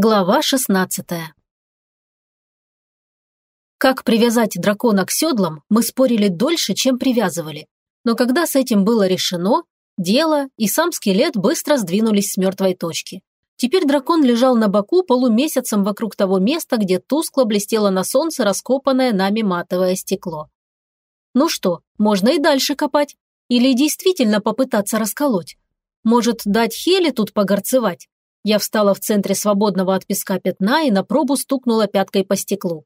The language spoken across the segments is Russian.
Глава 16 Как привязать дракона к седлам, мы спорили дольше, чем привязывали. Но когда с этим было решено, дело и сам скелет быстро сдвинулись с мертвой точки. Теперь дракон лежал на боку полумесяцем вокруг того места, где тускло блестело на солнце раскопанное нами матовое стекло. Ну что, можно и дальше копать? Или действительно попытаться расколоть? Может, дать Хеле тут погорцевать? Я встала в центре свободного от песка пятна и на пробу стукнула пяткой по стеклу.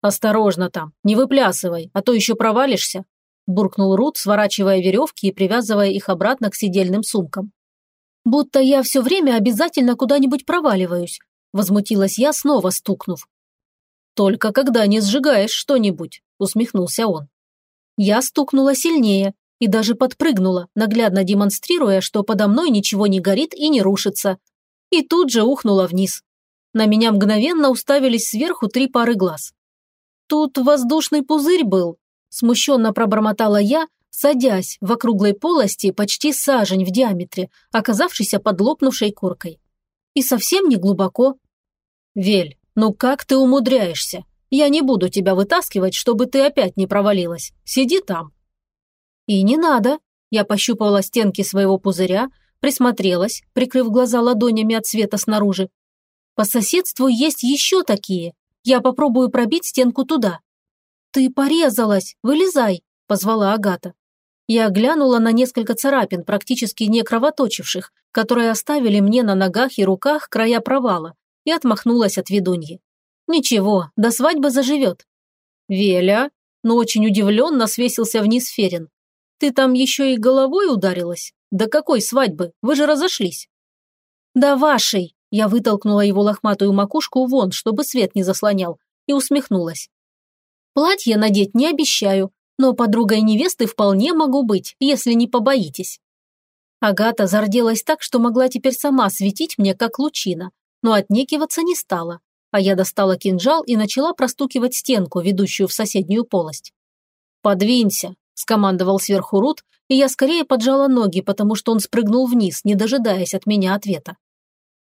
«Осторожно там, не выплясывай, а то еще провалишься», буркнул Рут, сворачивая веревки и привязывая их обратно к сидельным сумкам. «Будто я все время обязательно куда-нибудь проваливаюсь», возмутилась я, снова стукнув. «Только когда не сжигаешь что-нибудь», усмехнулся он. Я стукнула сильнее и даже подпрыгнула, наглядно демонстрируя, что подо мной ничего не горит и не рушится, и тут же ухнула вниз. На меня мгновенно уставились сверху три пары глаз. «Тут воздушный пузырь был», – смущенно пробормотала я, садясь в округлой полости почти сажень в диаметре, оказавшейся под лопнувшей коркой. И совсем не глубоко. «Вель, ну как ты умудряешься? Я не буду тебя вытаскивать, чтобы ты опять не провалилась. Сиди там». «И не надо». Я пощупывала стенки своего пузыря, Присмотрелась, прикрыв глаза ладонями от света снаружи. По соседству есть еще такие. Я попробую пробить стенку туда. «Ты порезалась, вылезай», – позвала Агата. Я глянула на несколько царапин, практически не кровоточивших, которые оставили мне на ногах и руках края провала, и отмахнулась от ведуньи. «Ничего, до свадьбы заживет». «Веля?» но очень удивленно свесился вниз Ферин. «Ты там еще и головой ударилась?» «До какой свадьбы? Вы же разошлись». «Да вашей!» Я вытолкнула его лохматую макушку вон, чтобы свет не заслонял, и усмехнулась. «Платье надеть не обещаю, но подругой невесты вполне могу быть, если не побоитесь». Агата зарделась так, что могла теперь сама светить мне, как лучина, но отнекиваться не стала, а я достала кинжал и начала простукивать стенку, ведущую в соседнюю полость. «Подвинься», – скомандовал сверху Рут, и я скорее поджала ноги, потому что он спрыгнул вниз, не дожидаясь от меня ответа.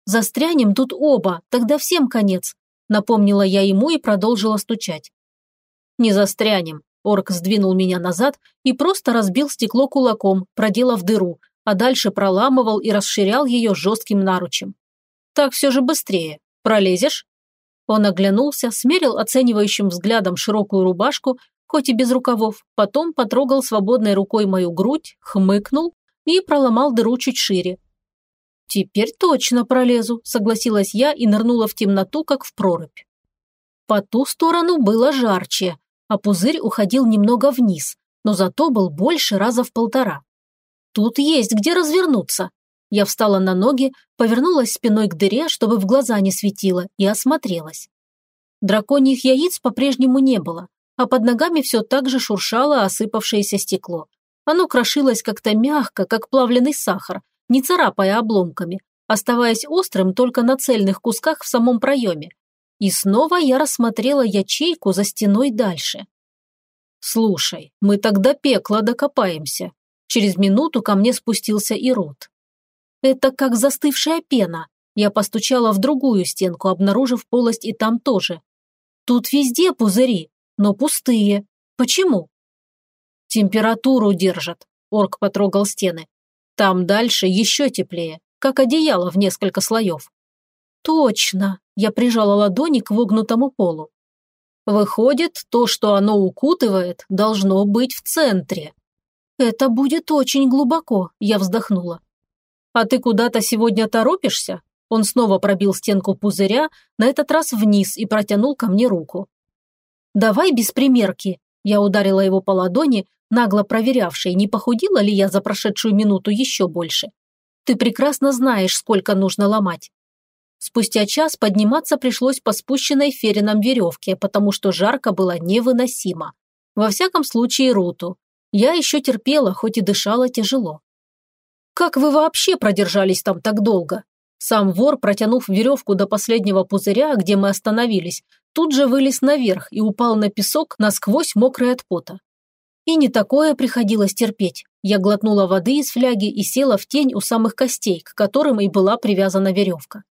«Застрянем тут оба, тогда всем конец», – напомнила я ему и продолжила стучать. «Не застрянем», – орк сдвинул меня назад и просто разбил стекло кулаком, проделав дыру, а дальше проламывал и расширял ее жестким наручем. «Так все же быстрее. Пролезешь?» Он оглянулся, смерил оценивающим взглядом широкую рубашку хоть и без рукавов, потом потрогал свободной рукой мою грудь, хмыкнул и проломал дыру чуть шире. «Теперь точно пролезу», – согласилась я и нырнула в темноту, как в прорубь. По ту сторону было жарче, а пузырь уходил немного вниз, но зато был больше раза в полтора. Тут есть где развернуться. Я встала на ноги, повернулась спиной к дыре, чтобы в глаза не светило, и осмотрелась. Драконьих яиц по-прежнему не было, а под ногами все так же шуршало осыпавшееся стекло. Оно крошилось как-то мягко, как плавленый сахар, не царапая обломками, оставаясь острым только на цельных кусках в самом проеме. И снова я рассмотрела ячейку за стеной дальше. «Слушай, мы тогда пекла докопаемся». Через минуту ко мне спустился и рот. «Это как застывшая пена». Я постучала в другую стенку, обнаружив полость и там тоже. «Тут везде пузыри, но пустые. Почему? Температуру держат. Орк потрогал стены. Там дальше еще теплее, как одеяло в несколько слоев. Точно. Я прижала ладони к вогнутому полу. Выходит, то, что оно укутывает, должно быть в центре. Это будет очень глубоко, я вздохнула. А ты куда-то сегодня торопишься? Он снова пробил стенку пузыря, на этот раз вниз и протянул ко мне руку. «Давай без примерки!» Я ударила его по ладони, нагло проверявшей, не похудела ли я за прошедшую минуту еще больше. «Ты прекрасно знаешь, сколько нужно ломать». Спустя час подниматься пришлось по спущенной ферином веревке, потому что жарко было невыносимо. Во всяком случае, Руту. Я еще терпела, хоть и дышала тяжело. «Как вы вообще продержались там так долго?» Сам вор, протянув веревку до последнего пузыря, где мы остановились, тут же вылез наверх и упал на песок, насквозь мокрый от пота. И не такое приходилось терпеть. Я глотнула воды из фляги и села в тень у самых костей, к которым и была привязана веревка.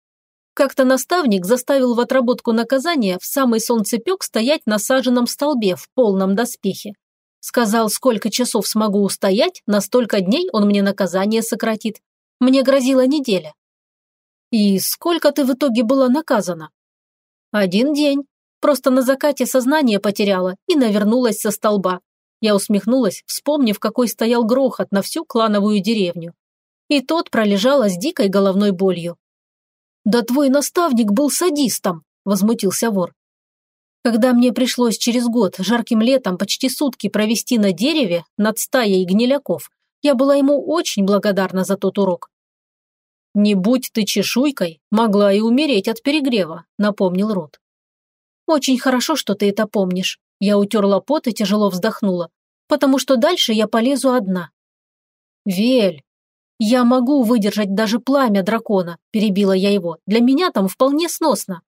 Как-то наставник заставил в отработку наказания в самый солнцепек стоять на саженном столбе в полном доспехе. Сказал, сколько часов смогу устоять, на столько дней он мне наказание сократит. Мне грозила неделя. И сколько ты в итоге была наказана? Один день. Просто на закате сознание потеряла и навернулась со столба. Я усмехнулась, вспомнив, какой стоял грохот на всю клановую деревню. И тот пролежала с дикой головной болью. «Да твой наставник был садистом», – возмутился вор. Когда мне пришлось через год жарким летом почти сутки провести на дереве над стаей гниляков, я была ему очень благодарна за тот урок. «Не будь ты чешуйкой, могла и умереть от перегрева», – напомнил Рот. «Очень хорошо, что ты это помнишь». Я утерла пот и тяжело вздохнула, потому что дальше я полезу одна. «Вель, я могу выдержать даже пламя дракона», – перебила я его. «Для меня там вполне сносно».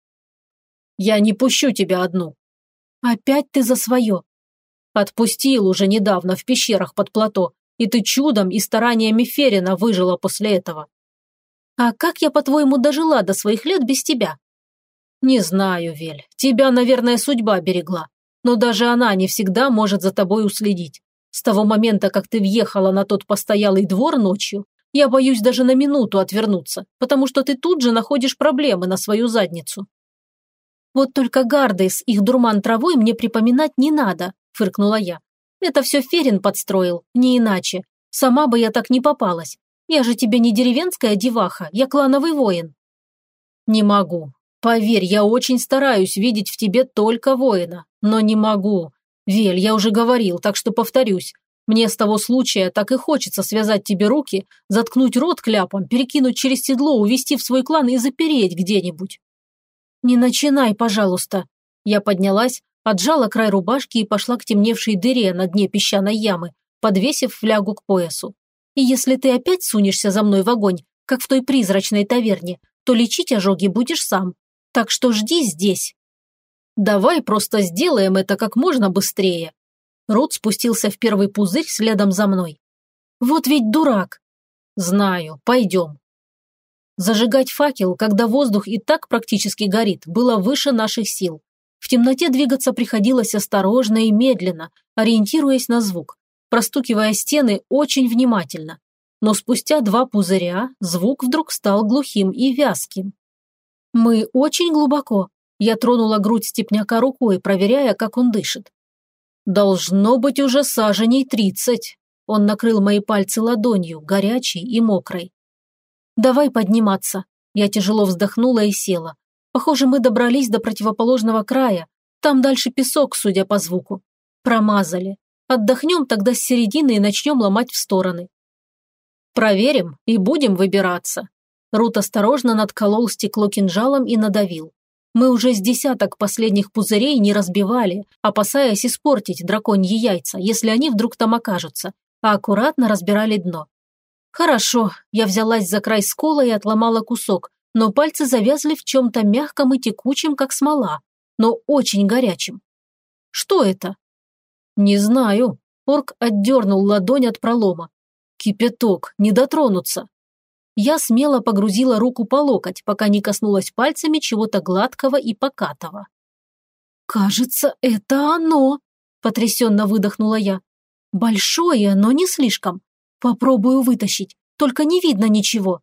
Я не пущу тебя одну». «Опять ты за свое». «Отпустил уже недавно в пещерах под плато, и ты чудом и стараниями Ферина выжила после этого». «А как я, по-твоему, дожила до своих лет без тебя?» «Не знаю, Вель. Тебя, наверное, судьба берегла. Но даже она не всегда может за тобой уследить. С того момента, как ты въехала на тот постоялый двор ночью, я боюсь даже на минуту отвернуться, потому что ты тут же находишь проблемы на свою задницу. «Вот только гарды с их дурман травой мне припоминать не надо», – фыркнула я. «Это все Ферин подстроил, не иначе. Сама бы я так не попалась. Я же тебе не деревенская деваха, я клановый воин». «Не могу. Поверь, я очень стараюсь видеть в тебе только воина, но не могу. Вель, я уже говорил, так что повторюсь. Мне с того случая так и хочется связать тебе руки, заткнуть рот кляпом, перекинуть через седло, увести в свой клан и запереть где-нибудь. «Не начинай, пожалуйста». Я поднялась, отжала край рубашки и пошла к темневшей дыре на дне песчаной ямы, подвесив флягу к поясу. «И если ты опять сунешься за мной в огонь, как в той призрачной таверне, то лечить ожоги будешь сам. Так что жди здесь». «Давай просто сделаем это как можно быстрее». Рут спустился в первый пузырь следом за мной. «Вот ведь дурак!» «Знаю, пойдем». Зажигать факел, когда воздух и так практически горит, было выше наших сил. В темноте двигаться приходилось осторожно и медленно, ориентируясь на звук, простукивая стены очень внимательно. Но спустя два пузыря звук вдруг стал глухим и вязким. «Мы очень глубоко», – я тронула грудь степняка рукой, проверяя, как он дышит. «Должно быть уже саженей тридцать». Он накрыл мои пальцы ладонью, горячей и мокрой. «Давай подниматься». Я тяжело вздохнула и села. Похоже, мы добрались до противоположного края. Там дальше песок, судя по звуку. Промазали. Отдохнем тогда с середины и начнем ломать в стороны. Проверим и будем выбираться. Рут осторожно надколол стекло кинжалом и надавил. Мы уже с десяток последних пузырей не разбивали, опасаясь испортить драконьи яйца, если они вдруг там окажутся, а аккуратно разбирали дно. Хорошо, я взялась за край скола и отломала кусок, но пальцы завязли в чем-то мягком и текучем, как смола, но очень горячем. Что это? Не знаю. Орк отдернул ладонь от пролома. Кипяток, не дотронуться. Я смело погрузила руку по локоть, пока не коснулась пальцами чего-то гладкого и покатого. «Кажется, это оно!» – потрясенно выдохнула я. «Большое, но не слишком. Попробую вытащить, только не видно ничего.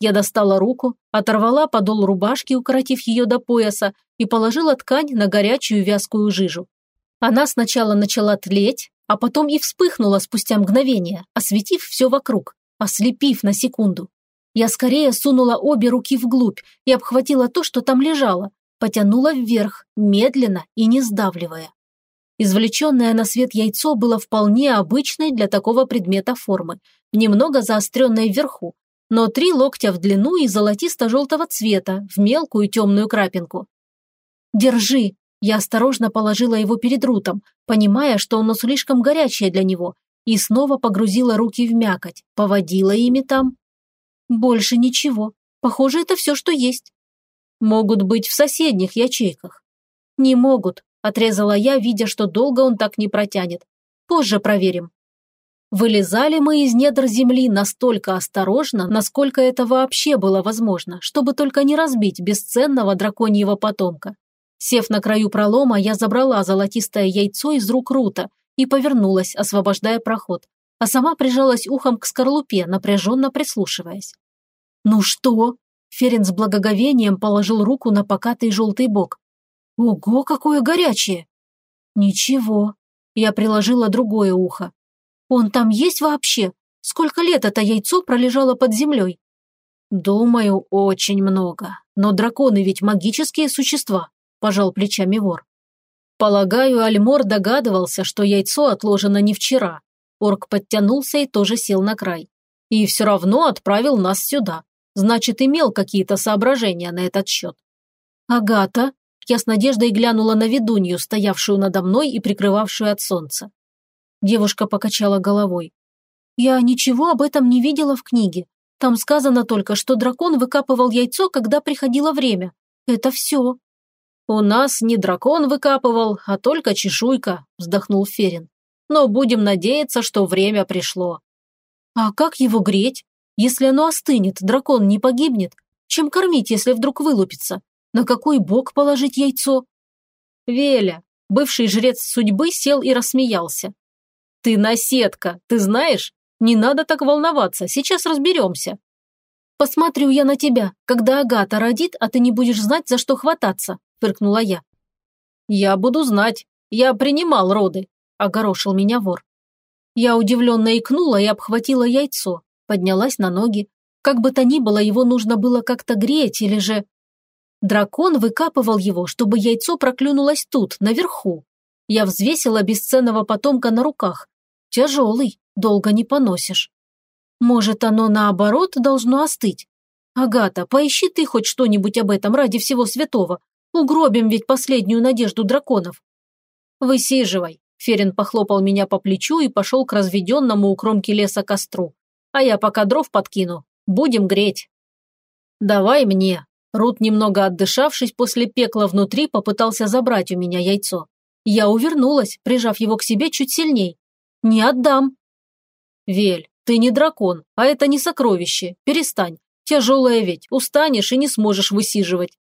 Я достала руку, оторвала подол рубашки, укоротив ее до пояса, и положила ткань на горячую вязкую жижу. Она сначала начала тлеть, а потом и вспыхнула спустя мгновение, осветив все вокруг, ослепив на секунду. Я скорее сунула обе руки вглубь и обхватила то, что там лежало, потянула вверх, медленно и не сдавливая. Извлеченное на свет яйцо было вполне обычной для такого предмета формы, немного заостренной вверху, но три локтя в длину и золотисто-желтого цвета, в мелкую темную крапинку. «Держи!» Я осторожно положила его перед Рутом, понимая, что оно слишком горячее для него, и снова погрузила руки в мякоть, поводила ими там. Больше ничего. Похоже, это все, что есть. Могут быть в соседних ячейках. Не могут, Отрезала я, видя, что долго он так не протянет. Позже проверим. Вылезали мы из недр земли настолько осторожно, насколько это вообще было возможно, чтобы только не разбить бесценного драконьего потомка. Сев на краю пролома, я забрала золотистое яйцо из рук Рута и повернулась, освобождая проход, а сама прижалась ухом к скорлупе, напряженно прислушиваясь. «Ну что?» Ферин с благоговением положил руку на покатый желтый бок. «Ого, какое горячее!» «Ничего». Я приложила другое ухо. Он там есть вообще? Сколько лет это яйцо пролежало под землей? Думаю, очень много. Но драконы ведь магические существа, пожал плечами вор. Полагаю, Альмор догадывался, что яйцо отложено не вчера. Орк подтянулся и тоже сел на край. И все равно отправил нас сюда. Значит, имел какие-то соображения на этот счет. Агата, я с надеждой глянула на ведунью, стоявшую надо мной и прикрывавшую от солнца. Девушка покачала головой. «Я ничего об этом не видела в книге. Там сказано только, что дракон выкапывал яйцо, когда приходило время. Это все». «У нас не дракон выкапывал, а только чешуйка», – вздохнул Ферин. «Но будем надеяться, что время пришло». «А как его греть? Если оно остынет, дракон не погибнет. Чем кормить, если вдруг вылупится? На какой бок положить яйцо?» «Веля», бывший жрец судьбы, сел и рассмеялся. «Ты наседка, ты знаешь? Не надо так волноваться, сейчас разберемся». «Посмотрю я на тебя, когда Агата родит, а ты не будешь знать, за что хвататься», – фыркнула я. «Я буду знать. Я принимал роды», – огорошил меня вор. Я удивленно икнула и обхватила яйцо, поднялась на ноги. Как бы то ни было, его нужно было как-то греть или же... Дракон выкапывал его, чтобы яйцо проклюнулось тут, наверху. Я взвесила бесценного потомка на руках, Тяжелый, долго не поносишь. Может, оно наоборот должно остыть? Агата, поищи ты хоть что-нибудь об этом ради всего святого. Угробим ведь последнюю надежду драконов. Высиживай. Ферин похлопал меня по плечу и пошел к разведенному у кромки леса костру. А я пока дров подкину. Будем греть. Давай мне. Рут, немного отдышавшись после пекла внутри, попытался забрать у меня яйцо. Я увернулась, прижав его к себе чуть сильней. «Не отдам». «Вель, ты не дракон, а это не сокровище. Перестань. Тяжелое ведь, устанешь и не сможешь высиживать».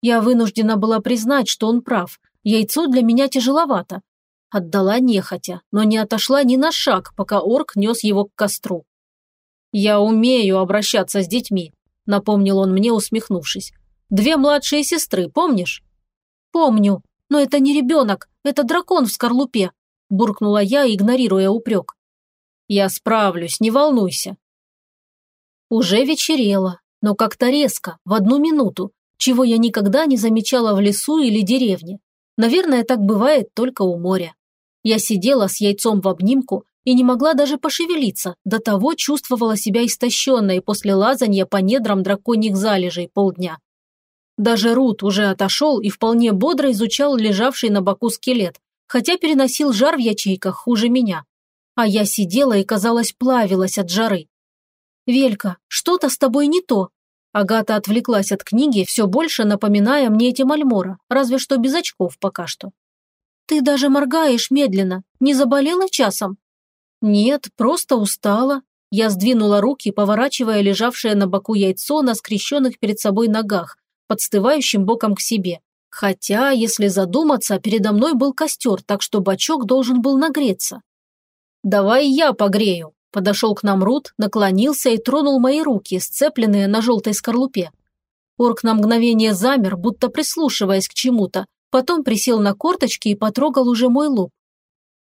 Я вынуждена была признать, что он прав. Яйцо для меня тяжеловато. Отдала нехотя, но не отошла ни на шаг, пока орк нес его к костру. «Я умею обращаться с детьми», – напомнил он мне, усмехнувшись. «Две младшие сестры, помнишь?» «Помню, но это не ребенок, это дракон в скорлупе буркнула я, игнорируя упрек. «Я справлюсь, не волнуйся». Уже вечерело, но как-то резко, в одну минуту, чего я никогда не замечала в лесу или деревне. Наверное, так бывает только у моря. Я сидела с яйцом в обнимку и не могла даже пошевелиться, до того чувствовала себя истощенной после лазанья по недрам драконьих залежей полдня. Даже Рут уже отошел и вполне бодро изучал лежавший на боку скелет, хотя переносил жар в ячейках хуже меня. А я сидела и, казалось, плавилась от жары. «Велька, что-то с тобой не то». Агата отвлеклась от книги, все больше напоминая мне эти мальмора, разве что без очков пока что. «Ты даже моргаешь медленно. Не заболела часом?» «Нет, просто устала». Я сдвинула руки, поворачивая лежавшее на боку яйцо на скрещенных перед собой ногах, подстывающим боком к себе. Хотя, если задуматься, передо мной был костер, так что бачок должен был нагреться. «Давай я погрею», – подошел к нам Рут, наклонился и тронул мои руки, сцепленные на желтой скорлупе. Орк на мгновение замер, будто прислушиваясь к чему-то, потом присел на корточки и потрогал уже мой лоб.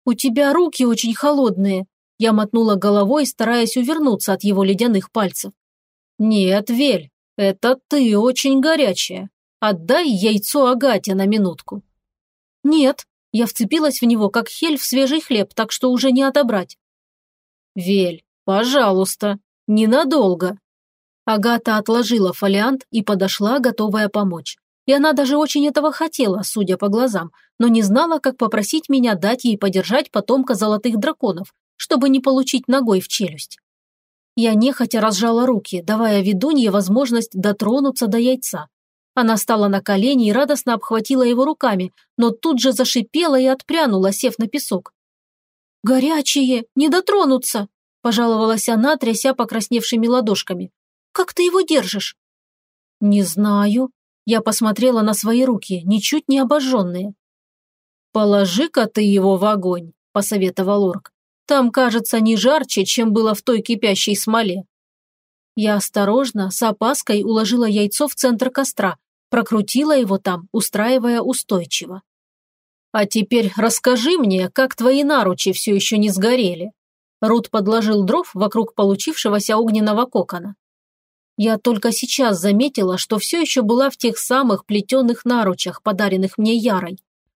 «У тебя руки очень холодные», – я мотнула головой, стараясь увернуться от его ледяных пальцев. «Нет, Вель, это ты очень горячая», Отдай яйцо Агате на минутку». «Нет», я вцепилась в него, как хель в свежий хлеб, так что уже не отобрать. «Вель, пожалуйста, ненадолго». Агата отложила фолиант и подошла, готовая помочь. И она даже очень этого хотела, судя по глазам, но не знала, как попросить меня дать ей подержать потомка золотых драконов, чтобы не получить ногой в челюсть. Я нехотя разжала руки, давая ведунье возможность дотронуться до яйца. Она стала на колени и радостно обхватила его руками, но тут же зашипела и отпрянула, сев на песок. «Горячие, не дотронуться!» – пожаловалась она, тряся покрасневшими ладошками. «Как ты его держишь?» «Не знаю». Я посмотрела на свои руки, ничуть не обожженные. «Положи-ка ты его в огонь», – посоветовал орк. «Там, кажется, не жарче, чем было в той кипящей смоле». Я осторожно, с опаской уложила яйцо в центр костра, прокрутила его там, устраивая устойчиво. «А теперь расскажи мне, как твои наручи все еще не сгорели?» Рут подложил дров вокруг получившегося огненного кокона. Я только сейчас заметила, что все еще была в тех самых плетеных наручах, подаренных мне Ярой.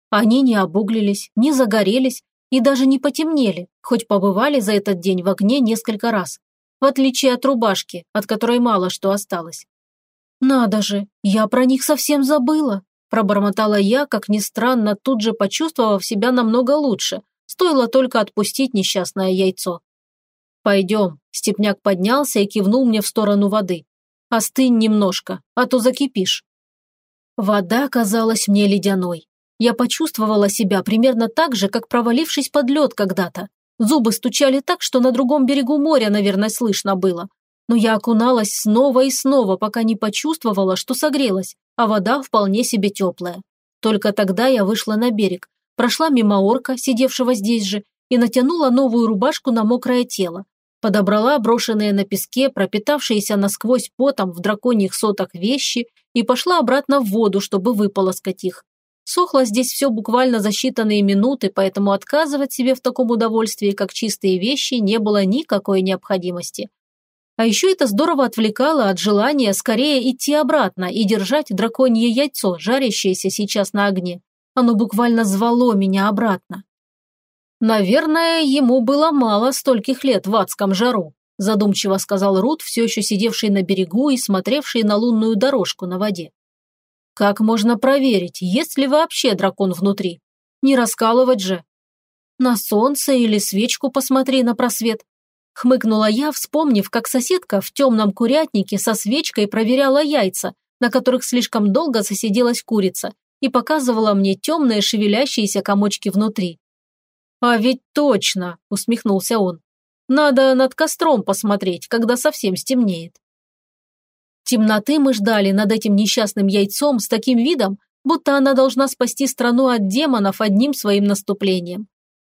Они не обуглились, не загорелись и даже не потемнели, хоть побывали за этот день в огне несколько раз, в отличие от рубашки, от которой мало что осталось. «Надо же, я про них совсем забыла», пробормотала я, как ни странно, тут же почувствовав себя намного лучше, стоило только отпустить несчастное яйцо. «Пойдем», – Степняк поднялся и кивнул мне в сторону воды. «Остынь немножко, а то закипишь». Вода казалась мне ледяной. Я почувствовала себя примерно так же, как провалившись под лед когда-то. Зубы стучали так, что на другом берегу моря, наверное, слышно было но я окуналась снова и снова, пока не почувствовала, что согрелась, а вода вполне себе теплая. Только тогда я вышла на берег, прошла мимо орка, сидевшего здесь же, и натянула новую рубашку на мокрое тело. Подобрала брошенные на песке, пропитавшиеся насквозь потом в драконьих сотах вещи и пошла обратно в воду, чтобы выполоскать их. Сохло здесь все буквально за считанные минуты, поэтому отказывать себе в таком удовольствии, как чистые вещи, не было никакой необходимости. А еще это здорово отвлекало от желания скорее идти обратно и держать драконье яйцо, жарящееся сейчас на огне. Оно буквально звало меня обратно. «Наверное, ему было мало стольких лет в адском жару», задумчиво сказал Рут, все еще сидевший на берегу и смотревший на лунную дорожку на воде. «Как можно проверить, есть ли вообще дракон внутри? Не раскалывать же. На солнце или свечку посмотри на просвет. Хмыкнула я, вспомнив, как соседка в темном курятнике со свечкой проверяла яйца, на которых слишком долго засиделась курица, и показывала мне темные шевелящиеся комочки внутри. «А ведь точно!» – усмехнулся он. «Надо над костром посмотреть, когда совсем стемнеет». Темноты мы ждали над этим несчастным яйцом с таким видом, будто она должна спасти страну от демонов одним своим наступлением.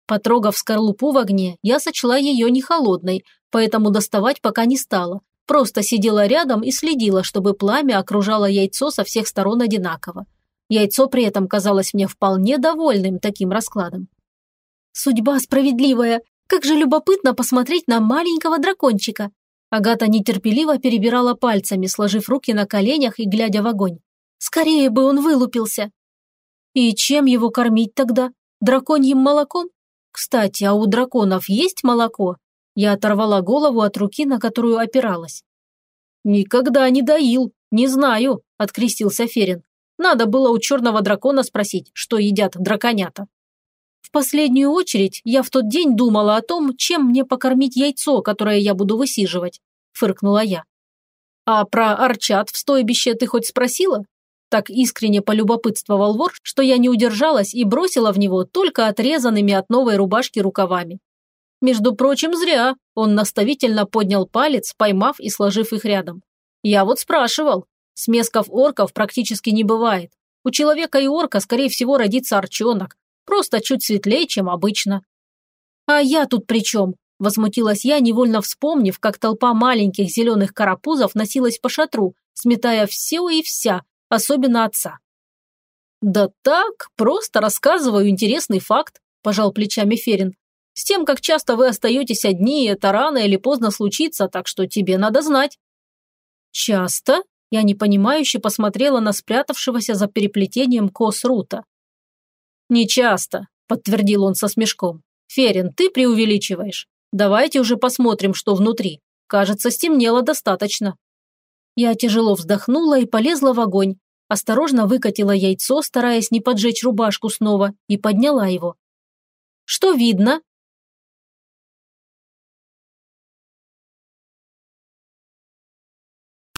Потрогав скорлупу в огне, я сочла ее не холодной, поэтому доставать пока не стала. Просто сидела рядом и следила, чтобы пламя окружало яйцо со всех сторон одинаково. Яйцо при этом казалось мне вполне довольным таким раскладом. «Судьба справедливая! Как же любопытно посмотреть на маленького дракончика!» Агата нетерпеливо перебирала пальцами, сложив руки на коленях и глядя в огонь. «Скорее бы он вылупился!» «И чем его кормить тогда? Драконьим молоком? Кстати, а у драконов есть молоко? Я оторвала голову от руки, на которую опиралась. Никогда не доил, не знаю, открестился Ферин. Надо было у черного дракона спросить, что едят драконята. В последнюю очередь я в тот день думала о том, чем мне покормить яйцо, которое я буду высиживать, фыркнула я. А про арчат в стойбище ты хоть спросила? Так искренне полюбопытствовал вор, что я не удержалась и бросила в него только отрезанными от новой рубашки рукавами. Между прочим, зря. Он наставительно поднял палец, поймав и сложив их рядом. Я вот спрашивал. Смесков орков практически не бывает. У человека и орка, скорее всего, родится арчонок. Просто чуть светлее, чем обычно. А я тут при чем? Возмутилась я, невольно вспомнив, как толпа маленьких зеленых карапузов носилась по шатру, сметая все и вся, особенно отца. «Да так, просто рассказываю интересный факт», – пожал плечами Ферин. «С тем, как часто вы остаетесь одни, это рано или поздно случится, так что тебе надо знать». «Часто?» – я непонимающе посмотрела на спрятавшегося за переплетением кос Рута. «Не часто», – подтвердил он со смешком. «Ферин, ты преувеличиваешь. Давайте уже посмотрим, что внутри. Кажется, стемнело достаточно». Я тяжело вздохнула и полезла в огонь, осторожно выкатила яйцо, стараясь не поджечь рубашку снова, и подняла его. «Что видно?»